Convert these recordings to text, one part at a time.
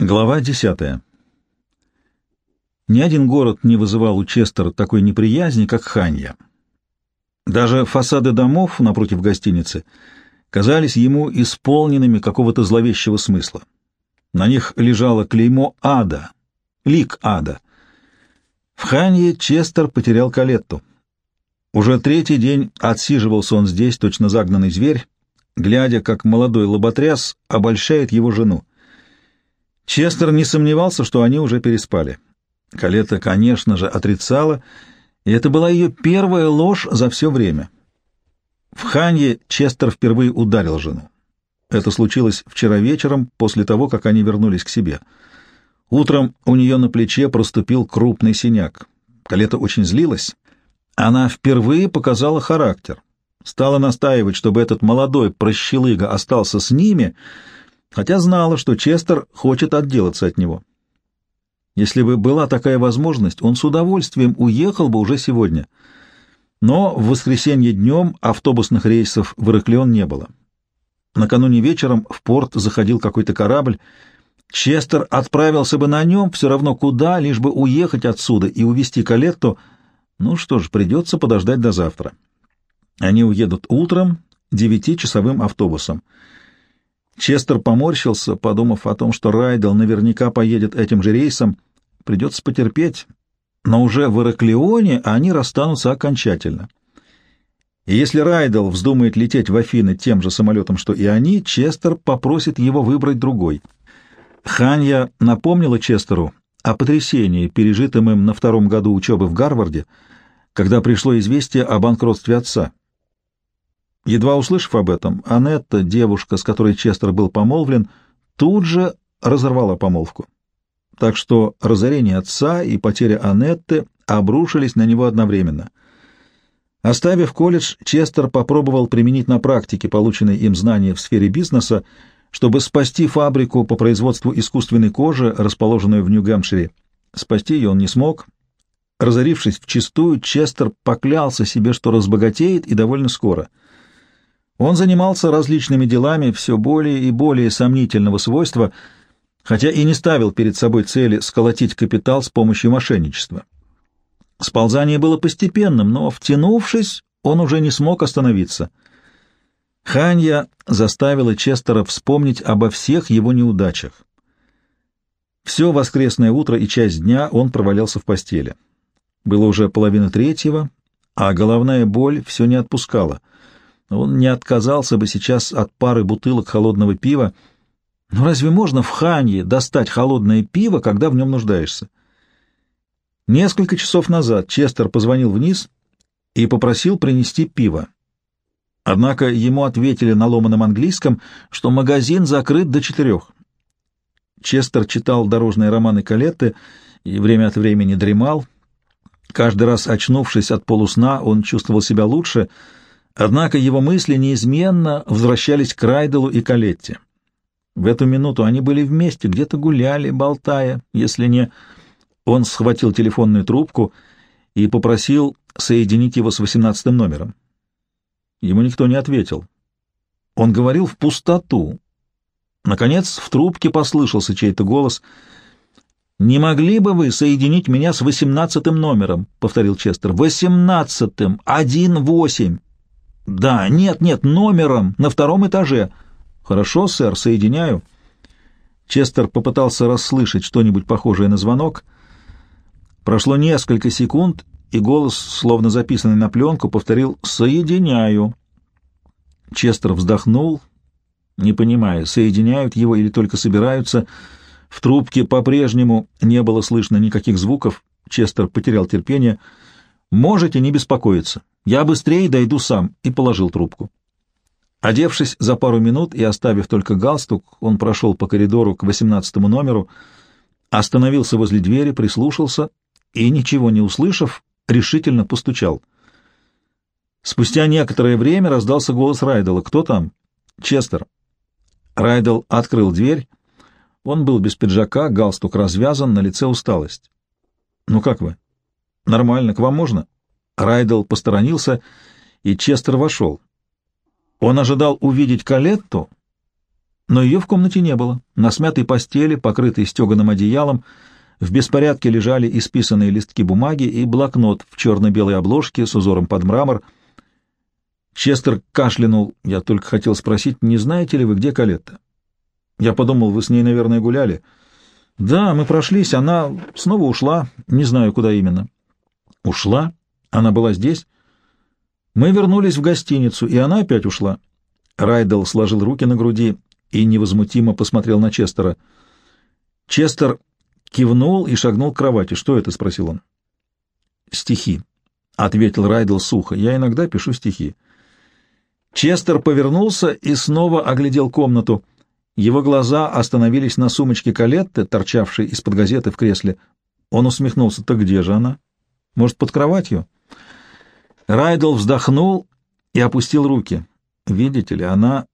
Глава десятая. Ни один город не вызывал у Честера такой неприязни, как Ханья. Даже фасады домов напротив гостиницы казались ему исполненными какого-то зловещего смысла. На них лежало клеймо ада, лик ада. В Ханье Честер потерял Калетту. Уже третий день отсиживался он здесь, точно загнанный зверь, глядя, как молодой лоботряс обольщает его жену. Честер не сомневался, что они уже переспали. Калета, конечно же, отрицала, и это была ее первая ложь за все время. В Ханье Честер впервые ударил жену. Это случилось вчера вечером, после того, как они вернулись к себе. Утром у нее на плече проступил крупный синяк. Калета очень злилась. Она впервые показала характер. Стала настаивать, чтобы этот молодой прощелыга остался с ними — хотя знала, что Честер хочет отделаться от него. Если бы была такая возможность, он с удовольствием уехал бы уже сегодня. Но в воскресенье днем автобусных рейсов в Ираклион не было. Накануне вечером в порт заходил какой-то корабль. Честер отправился бы на нем все равно куда, лишь бы уехать отсюда и увезти Калетту. Ну что ж, придется подождать до завтра. Они уедут утром девятичасовым автобусом. Честер поморщился, подумав о том, что Райдел наверняка поедет этим же рейсом. Придется потерпеть, но уже в Ираклионе они расстанутся окончательно. И если Райдел вздумает лететь в Афины тем же самолетом, что и они, Честер попросит его выбрать другой. Ханья напомнила Честеру о потрясении, пережитом им на втором году учебы в Гарварде, когда пришло известие о банкротстве отца. Едва услышав об этом, Анетта, девушка, с которой Честер был помолвлен, тут же разорвала помолвку. Так что разорение отца и потеря Анетты обрушились на него одновременно. Оставив колледж, Честер попробовал применить на практике полученные им знания в сфере бизнеса, чтобы спасти фабрику по производству искусственной кожи, расположенную в Нью-Гэмпшире. Спасти ее он не смог. Разорившись вчистую, Честер поклялся себе, что разбогатеет и довольно скоро — он занимался различными делами все более и более сомнительного свойства, хотя и не ставил перед собой цели сколотить капитал с помощью мошенничества. Сползание было постепенным, но, втянувшись, он уже не смог остановиться. Ханья заставила Честера вспомнить обо всех его неудачах. Все воскресное утро и часть дня он провалялся в постели. Было уже половина третьего, а головная боль все не отпускала — он не отказался бы сейчас от пары бутылок холодного пива. Но разве можно в Ханье достать холодное пиво, когда в нем нуждаешься? Несколько часов назад Честер позвонил вниз и попросил принести пиво. Однако ему ответили на ломаном английском, что магазин закрыт до четырех. Честер читал дорожные романы Калетты и время от времени дремал. Каждый раз очнувшись от полусна, он чувствовал себя лучше — Однако его мысли неизменно возвращались к Райделу и Калетте. В эту минуту они были вместе, где-то гуляли, болтая, если не... Он схватил телефонную трубку и попросил соединить его с восемнадцатым номером. Ему никто не ответил. Он говорил в пустоту. Наконец в трубке послышался чей-то голос. «Не могли бы вы соединить меня с восемнадцатым номером?» — повторил Честер. «Восемнадцатым! Один восемь!» «Да, нет, нет, номером, на втором этаже». «Хорошо, сэр, соединяю». Честер попытался расслышать что-нибудь похожее на звонок. Прошло несколько секунд, и голос, словно записанный на пленку, повторил «Соединяю». Честер вздохнул, не понимая, соединяют его или только собираются. В трубке по-прежнему не было слышно никаких звуков. Честер потерял терпение. «Можете не беспокоиться. Я быстрее дойду сам, и положил трубку. Одевшись за пару минут и оставив только галстук, он прошел по коридору к восемнадцатому номеру, остановился возле двери, прислушался и, ничего не услышав, решительно постучал. Спустя некоторое время раздался голос Райдела. «Кто там?» «Честер». Райдел открыл дверь. Он был без пиджака, галстук развязан, на лице усталость. «Ну как вы?» «Нормально. К вам можно?» Райдел посторонился, и Честер вошел. Он ожидал увидеть Калетту, но ее в комнате не было. На смятой постели, покрытой стеганым одеялом, в беспорядке лежали исписанные листки бумаги и блокнот в черно-белой обложке с узором под мрамор. Честер кашлянул. Я только хотел спросить, не знаете ли вы, где Калетта? Я подумал, вы с ней, наверное, гуляли. Да, мы прошлись, она снова ушла, не знаю, куда именно. Ушла? Она была здесь? Мы вернулись в гостиницу, и она опять ушла. Райдел сложил руки на груди и невозмутимо посмотрел на Честера. Честер кивнул и шагнул к кровати. «Что это?» — спросил он. «Стихи», — ответил Райдел сухо. «Я иногда пишу стихи». Честер повернулся и снова оглядел комнату. Его глаза остановились на сумочке Калетты, торчавшей из-под газеты в кресле. Он усмехнулся. «Так где же она? Может, под кроватью?» Райдел вздохнул и опустил руки. «Видите ли, она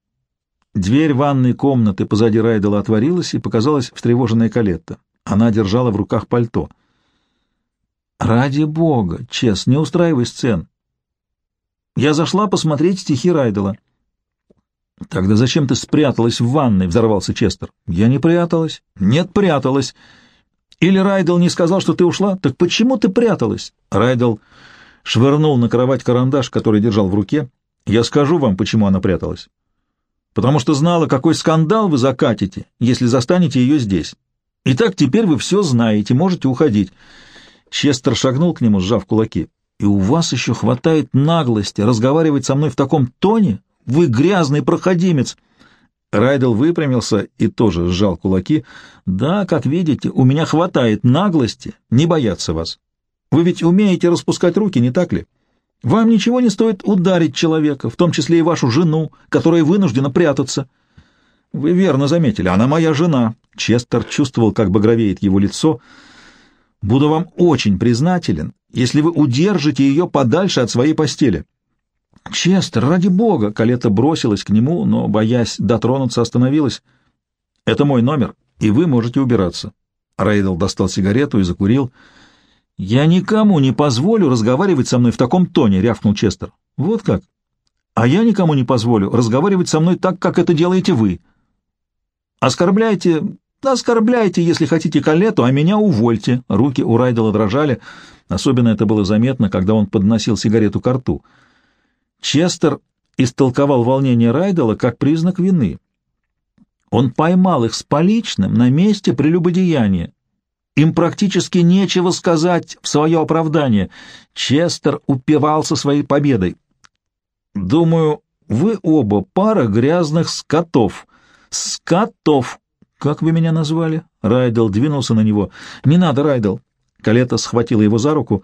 Дверь ванной комнаты позади Райдела отворилась, и показалась встревоженная Калетта. Она держала в руках пальто. «Ради бога, Чес, не устраивай сцен!» Я зашла посмотреть стихи Райдела. «Тогда зачем ты спряталась в ванной?» — взорвался Честер. «Я не пряталась». «Нет, пряталась. Или Райдел не сказал, что ты ушла? Так почему ты пряталась?» Райдел швырнул на кровать карандаш, который держал в руке. «Я скажу вам, почему она пряталась» потому что знала, какой скандал вы закатите, если застанете ее здесь. Итак, теперь вы все знаете, можете уходить». Честер шагнул к нему, сжав кулаки. «И у вас еще хватает наглости разговаривать со мной в таком тоне? Вы грязный проходимец!» Райдел выпрямился и тоже сжал кулаки. «Да, как видите, у меня хватает наглости не бояться вас. Вы ведь умеете распускать руки, не так ли?» Вам ничего не стоит ударить человека, в том числе и вашу жену, которая вынуждена прятаться. Вы верно заметили, она моя жена. Честер чувствовал, как багровеет его лицо. Буду вам очень признателен, если вы удержите ее подальше от своей постели. Честер, ради бога! Калета бросилась к нему, но, боясь дотронуться, остановилась. Это мой номер, и вы можете убираться. Рейдл достал сигарету и закурил. «Я никому не позволю разговаривать со мной в таком тоне», — рявкнул Честер. «Вот как? А я никому не позволю разговаривать со мной так, как это делаете вы. Оскорбляйте, оскорбляйте, если хотите Калету, а меня увольте». Руки у Райдела дрожали. Особенно это было заметно, когда он подносил сигарету к рту. Честер истолковал волнение Райдела как признак вины. Он поймал их с поличным на месте прелюбодеяния им практически нечего сказать в свое оправдание. Честер упивался своей победой. «Думаю, вы оба пара грязных скотов. Скотов! Как вы меня назвали?» Райдел двинулся на него. «Не надо, Райдел!» Калета схватила его за руку.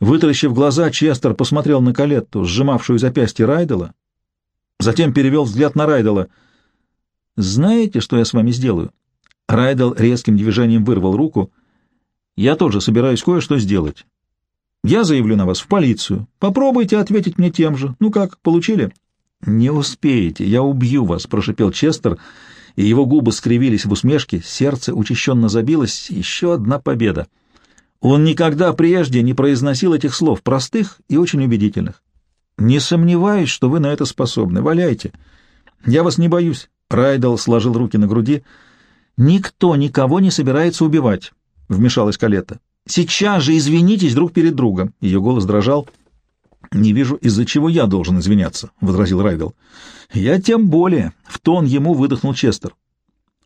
Вытаращив глаза, Честер посмотрел на Калетту, сжимавшую запястье Райдела. Затем перевел взгляд на Райдела. «Знаете, что я с вами сделаю?» Райдел резким движением вырвал руку. «Я тоже собираюсь кое-что сделать. Я заявлю на вас в полицию. Попробуйте ответить мне тем же. Ну как, получили?» «Не успеете, я убью вас», — прошипел Честер, и его губы скривились в усмешке, сердце учащенно забилось. Еще одна победа. Он никогда прежде не произносил этих слов, простых и очень убедительных. «Не сомневаюсь, что вы на это способны. Валяйте. Я вас не боюсь». Райдел сложил руки на груди. «Никто никого не собирается убивать», — вмешалась Калетта. «Сейчас же извинитесь друг перед другом». Ее голос дрожал. «Не вижу, из-за чего я должен извиняться», — возразил Райдел. «Я тем более», — в тон ему выдохнул Честер.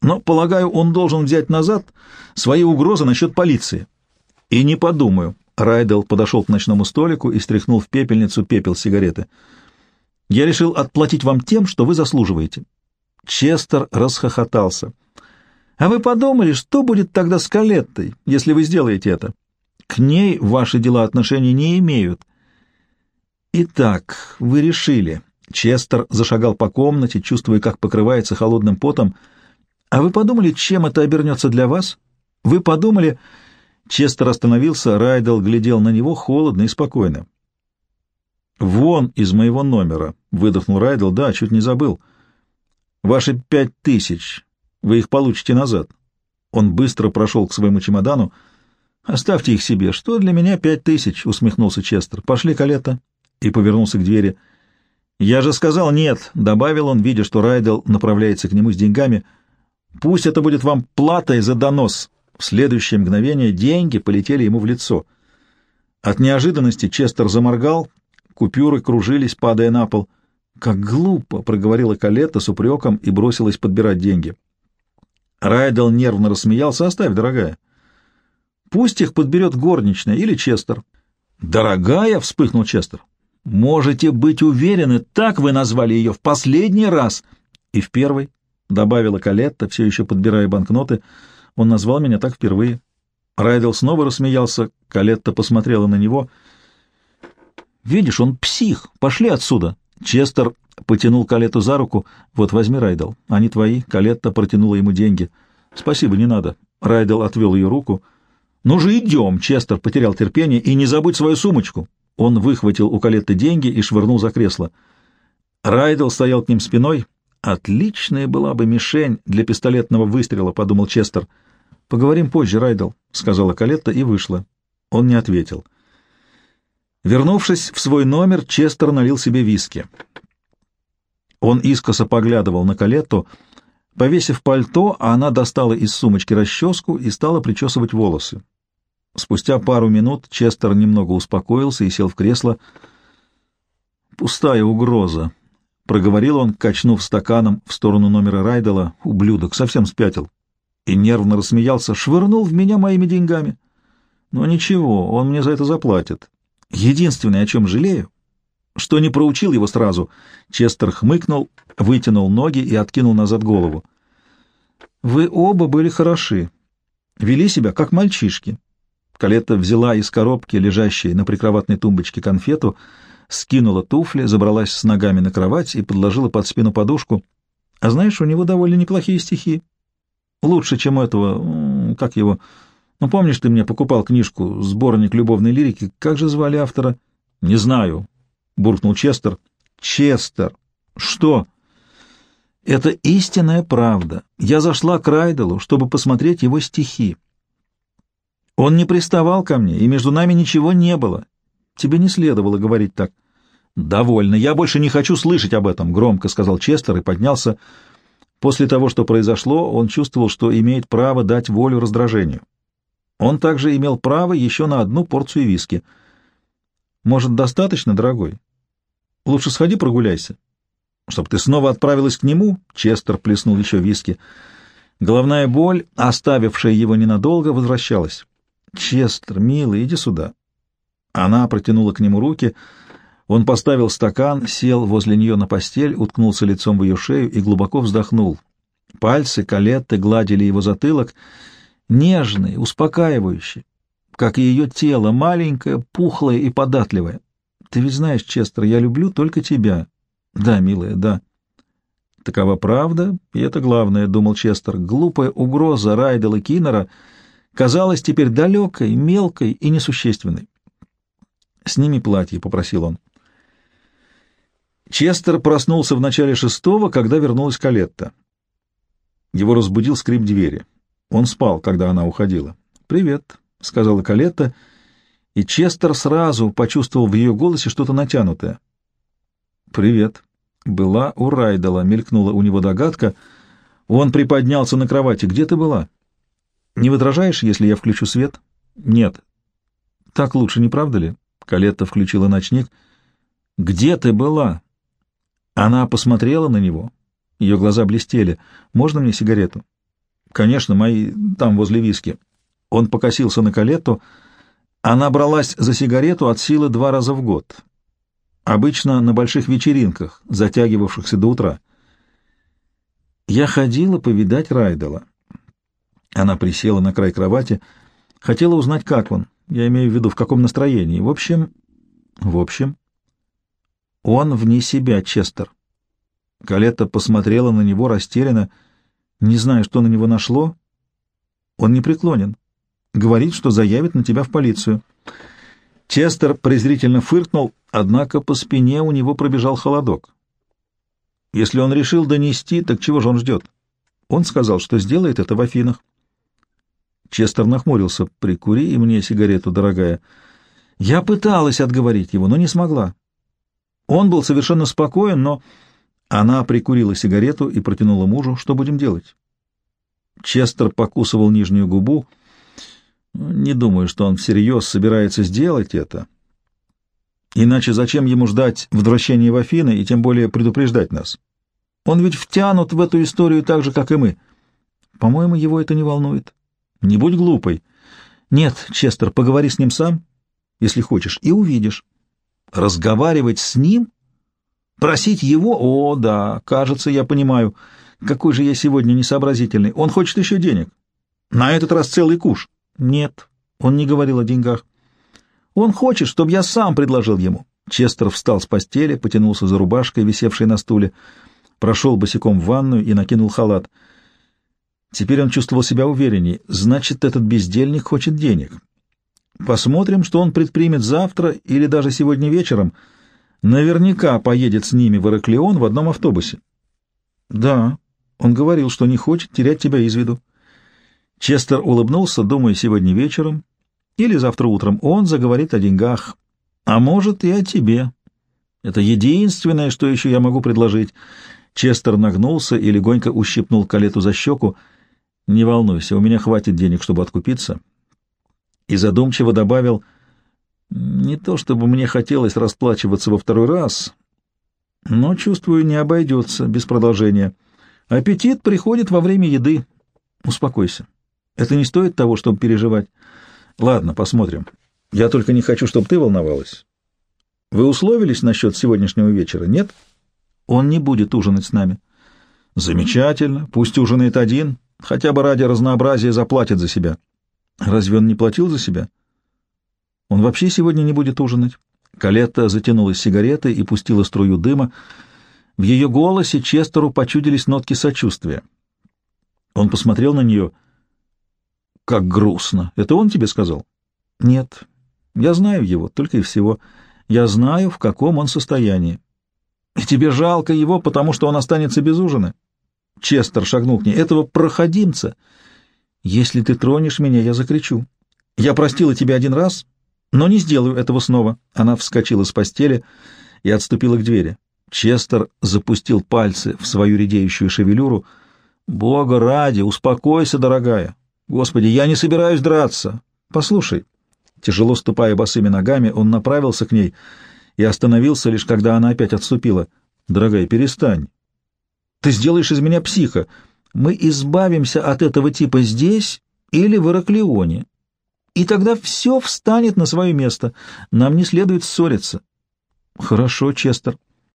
«Но, полагаю, он должен взять назад свои угрозы насчет полиции». «И не подумаю». Райдел подошел к ночному столику и стряхнул в пепельницу пепел сигареты. «Я решил отплатить вам тем, что вы заслуживаете». Честер расхохотался. А вы подумали, что будет тогда с Калеттой, если вы сделаете это? К ней ваши дела отношения не имеют. Итак, вы решили. Честер зашагал по комнате, чувствуя, как покрывается холодным потом. А вы подумали, чем это обернется для вас? Вы подумали... Честер остановился, Райдел глядел на него холодно и спокойно. «Вон из моего номера», — выдохнул Райдел, — «да, чуть не забыл. Ваши пять тысяч вы их получите назад. Он быстро прошел к своему чемодану. «Оставьте их себе. Что для меня пять тысяч?» — усмехнулся Честер. «Пошли, Калета!» И повернулся к двери. «Я же сказал нет», — добавил он, видя, что Райдел направляется к нему с деньгами. «Пусть это будет вам платой за донос». В следующее мгновение деньги полетели ему в лицо. От неожиданности Честер заморгал, купюры кружились, падая на пол. «Как глупо!» — проговорила Калетта с упреком и бросилась подбирать деньги. Райдел нервно рассмеялся. «Оставь, дорогая. Пусть их подберет горничная или Честер». «Дорогая!» — вспыхнул Честер. «Можете быть уверены, так вы назвали ее в последний раз!» «И в первый», — добавила Калетта, все еще подбирая банкноты. «Он назвал меня так впервые». Райдел снова рассмеялся. Калетта посмотрела на него. «Видишь, он псих. Пошли отсюда!» Честер потянул Калетту за руку. «Вот, возьми, Райдел. Они твои». Калетта протянула ему деньги. «Спасибо, не надо». Райдел отвел ее руку. «Ну же идем!» Честер потерял терпение. «И не забудь свою сумочку!» Он выхватил у Калетты деньги и швырнул за кресло. Райдел стоял к ним спиной. «Отличная была бы мишень для пистолетного выстрела», — подумал Честер. «Поговорим позже, Райдел», — сказала Калетта и вышла. Он не ответил. Вернувшись в свой номер, Честер налил себе виски. Он искоса поглядывал на Калетту. Повесив пальто, она достала из сумочки расческу и стала причесывать волосы. Спустя пару минут Честер немного успокоился и сел в кресло. «Пустая угроза», — проговорил он, качнув стаканом в сторону номера Райдела. «Ублюдок, совсем спятил». И нервно рассмеялся, швырнул в меня моими деньгами. «Но ничего, он мне за это заплатит. Единственное, о чем жалею, что не проучил его сразу. Честер хмыкнул, вытянул ноги и откинул назад голову. «Вы оба были хороши. Вели себя, как мальчишки». Калетта взяла из коробки, лежащей на прикроватной тумбочке, конфету, скинула туфли, забралась с ногами на кровать и подложила под спину подушку. «А знаешь, у него довольно неплохие стихи. Лучше, чем у этого... Как его... Ну, помнишь, ты мне покупал книжку «Сборник любовной лирики». Как же звали автора?» «Не знаю», — буркнул Честер. «Честер! Что?» «Это истинная правда. Я зашла к Райделу, чтобы посмотреть его стихи. Он не приставал ко мне, и между нами ничего не было. Тебе не следовало говорить так». «Довольно. Я больше не хочу слышать об этом», — громко сказал Честер и поднялся. После того, что произошло, он чувствовал, что имеет право дать волю раздражению. Он также имел право еще на одну порцию виски. Может, достаточно, дорогой? Лучше сходи прогуляйся. Чтоб ты снова отправилась к нему, Честер плеснул еще виски. Головная боль, оставившая его ненадолго, возвращалась. Честер, милый, иди сюда. Она протянула к нему руки. Он поставил стакан, сел возле нее на постель, уткнулся лицом в ее шею и глубоко вздохнул. Пальцы Калетты гладили его затылок — нежный, успокаивающий, как и ее тело, маленькое, пухлое и податливое. Ты ведь знаешь, Честер, я люблю только тебя. Да, милая, да. Такова правда, и это главное, — думал Честер. Глупая угроза Райдела Киннера казалась теперь далекой, мелкой и несущественной. «Сними платье», — попросил он. Честер проснулся в начале шестого, когда вернулась Калетта. Его разбудил скрип двери. Он спал, когда она уходила. «Привет», — сказала Калетта, и Честер сразу почувствовал в ее голосе что-то натянутое. «Привет». Была у Райдела, мелькнула у него догадка. Он приподнялся на кровати. «Где ты была?» «Не возражаешь, если я включу свет?» «Нет». «Так лучше, не правда ли?» Калетта включила ночник. «Где ты была?» Она посмотрела на него. Ее глаза блестели. «Можно мне сигарету?» Конечно, мои там, возле виски. Он покосился на Калетту. Она бралась за сигарету от силы два раза в год. Обычно на больших вечеринках, затягивавшихся до утра. Я ходила повидать Райдела. Она присела на край кровати, хотела узнать, как он. Я имею в виду, в каком настроении. В общем... В общем... Он вне себя, Честер. Калетта посмотрела на него растерянно, — не знаю, что на него нашло. Он не преклонен. Говорит, что заявит на тебя в полицию. Честер презрительно фыркнул, однако по спине у него пробежал холодок. Если он решил донести, так чего же он ждет? Он сказал, что сделает это в Афинах. Честер нахмурился. «Прикури и мне сигарету, дорогая». Я пыталась отговорить его, но не смогла. Он был совершенно спокоен, но она прикурила сигарету и протянула мужу. Что будем делать? Честер покусывал нижнюю губу. Не думаю, что он всерьез собирается сделать это. Иначе зачем ему ждать возвращения в Афины и тем более предупреждать нас? Он ведь втянут в эту историю так же, как и мы. По-моему, его это не волнует. Не будь глупой. Нет, Честер, поговори с ним сам, если хочешь, и увидишь. Разговаривать с ним? Просить его? О, да, кажется, я понимаю. Какой же я сегодня несообразительный. Он хочет еще денег. На этот раз целый куш. Нет, он не говорил о деньгах. Он хочет, чтобы я сам предложил ему. Честер встал с постели, потянулся за рубашкой, висевшей на стуле, прошел босиком в ванную и накинул халат. Теперь он чувствовал себя уверенней. Значит, этот бездельник хочет денег. Посмотрим, что он предпримет завтра или даже сегодня вечером. Наверняка поедет с ними в Ираклион в одном автобусе. Да, он говорил, что не хочет терять тебя из виду. Честер улыбнулся, думая, сегодня вечером или завтра утром он заговорит о деньгах, а может и о тебе. Это единственное, что еще я могу предложить. Честер нагнулся и легонько ущипнул Калету за щеку. «Не волнуйся, у меня хватит денег, чтобы откупиться». И задумчиво добавил, «Не то чтобы мне хотелось расплачиваться во второй раз, но, чувствую, не обойдется без продолжения. Аппетит приходит во время еды. Успокойся. Это не стоит того, чтобы переживать. Ладно, посмотрим. Я только не хочу, чтобы ты волновалась. Вы условились насчет сегодняшнего вечера, нет? Он не будет ужинать с нами. Замечательно. Пусть ужинает один. Хотя бы ради разнообразия заплатит за себя. Разве он не платил за себя? Он вообще сегодня не будет ужинать. Калетта затянулась сигаретой и пустила струю дыма. В ее голосе Честеру почудились нотки сочувствия. Он посмотрел на нее — как грустно. Это он тебе сказал? Нет. Я знаю его, только и всего. Я знаю, в каком он состоянии. И тебе жалко его, потому что он останется без ужина? Честер шагнул к ней. Этого проходимца. Если ты тронешь меня, я закричу. Я простила тебя один раз, но не сделаю этого снова. Она вскочила с постели и отступила к двери. Честер запустил пальцы в свою редеющую шевелюру. «Бога ради, успокойся, дорогая. Господи, я не собираюсь драться. Послушай. Тяжело ступая босыми ногами, он направился к ней и остановился лишь когда она опять отступила. Дорогая, перестань. Ты сделаешь из меня психа. Мы избавимся от этого типа здесь или в Ираклионе. И тогда все встанет на свое место. Нам не следует ссориться. Хорошо, Честер.